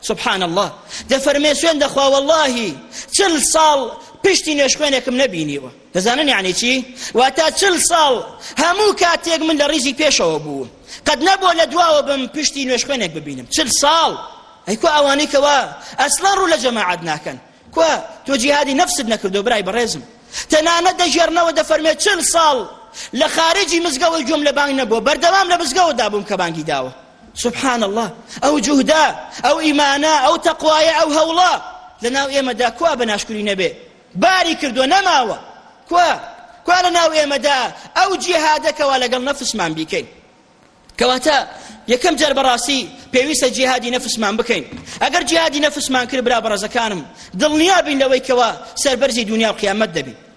سبحان اللە دەفەرمێ سوێن دەخوا واللهی چل ساڵ پشتی نوێشخوێنێکم نەبینیوە دەزانن یعنی چی واتا چل ساڵ هەموو کاتێک من لە ڕیزی پێشەوە بووم قەت نەبووە لە دواوە بم پشتی نوێشخوێنێک ببینم چل ساڵ ئەیکو ئەوانەی کەوا ئەسڵا ڕوو لە جەماعەت ناکەن کوا تۆ جیهادی نەفست نەکردو برای بەڕێزم تەنانە دەژێرنەوە دەفەرمێت چل ساڵ لە خارجی مزگەوەی گوێم لە بانگ نەبووە بەردەوام لە مزگەوەدا بووم کە بانگی داوە سبحان اللە ئەو جوهدە ئەو ئیمانە ئەو تەقوایە ئەو هەوڵە لەناو ئێمەدا کوا بە ناشکری نەبێ باری کردووە نەماوە کوا کوا لەناو ئێمەدا ئەو جیهادە کەوا لەگەڵ نەفسمان بیکەین کەواتە یەکەم جار بەڕاستی پێویستە جیهادی نەفسمان بکەین ئەگەر جیهادی نەفسمان کرد برا بەڕەزەکانم دڵنیا بین لەوەی کەوا سەربەرزی دنیا و قیامەت دەبین